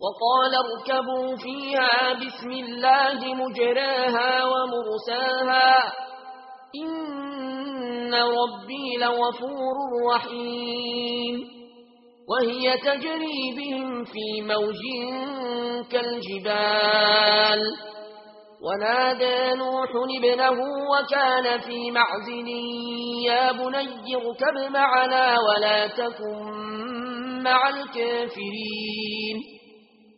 وقال اركبوا فيها بسم الله مجراها ومرساها. إن ربي لوفور رحيم. وهي تجري بهم في موج كالجبال. ونادى نوح ابنه وكان في معزن يا بني اركب معنا ولا تكن مع الكافرين.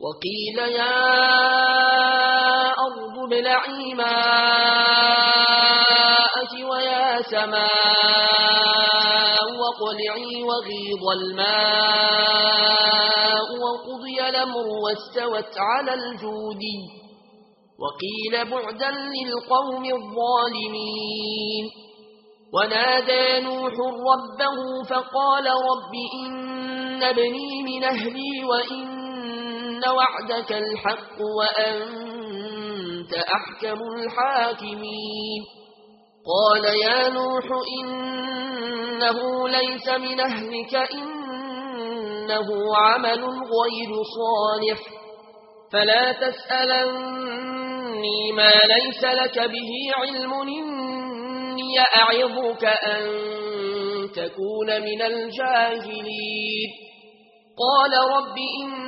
وقيل يا أرض بلعي ماءك ويا سماء وقلعي وغيض الماء وقضي الأمر واستوت على الجود. وقيل بعدا للقوم الظالمين. ونادى نوح ربه فقال رب إن ابني من أهلي وإن إن وعدك الحق وأنت أحكم الحاكمين. قال يا نوح إنه ليس من أهلك إنه عمل غير صالح. فلا تسألني ما ليس لك به علم إني أعظك أن تكون من الجاهلين. قال رب إن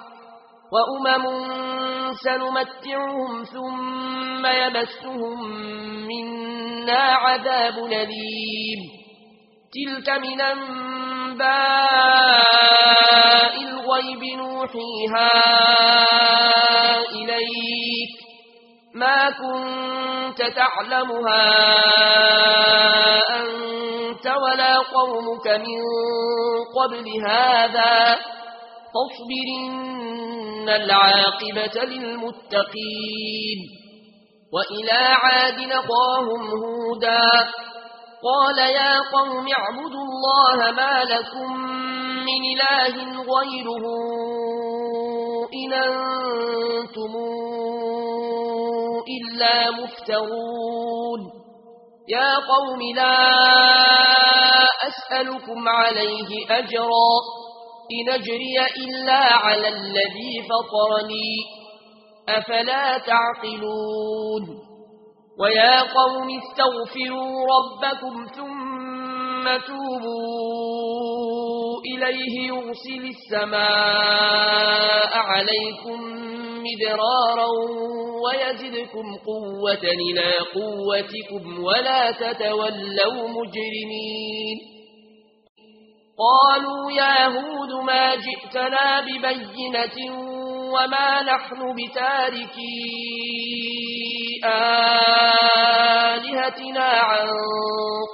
وأمم سنمتعهم ثم يمسهم منا عذاب نذيب تلك من أنباء الغيب نوحيها إليك ما كنت تعلمها أنت ولا قومك من قبل هذا فاصبر إن العاقبة للمتقين وإلى عاد نقاهم هودا قال يا قوم اعبدوا الله ما لكم من إله غيره إن أنتم إلا مفترون يا قوم لا أسألكم عليه أجرا إن إلا على الذي فطرني. أفلا تعقلون؟ ويا قوم استغفروا ربكم ثم توبوا إليه يرسل السماء عليكم مدرارا ويزدكم قوة إلى قوتكم ولا تتولوا مجرمين. قالوا يا هود ما جئتنا ببينة وما نحن بتاركي آلهتنا عن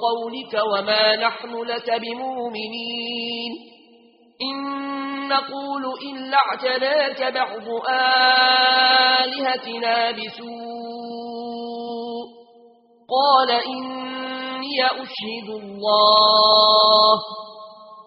قولك وما نحن لك بمؤمنين. إن نقول إلا اعتناك بعض آلهتنا بسوء. قال إني أشهد الله.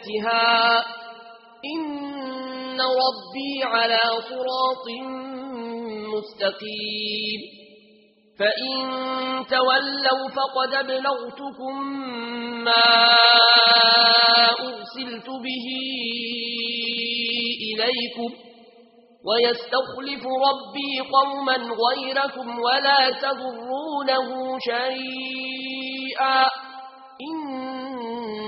آياتها إن ربي على صراط مستقيم فإن تولوا فقد ابلغتكم ما أرسلت به إليكم ويستخلف ربي قوما غيركم ولا تضرونه شيئا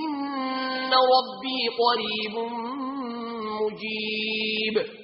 ان رَبِّي قَرِيبٌ مُجِيبٌ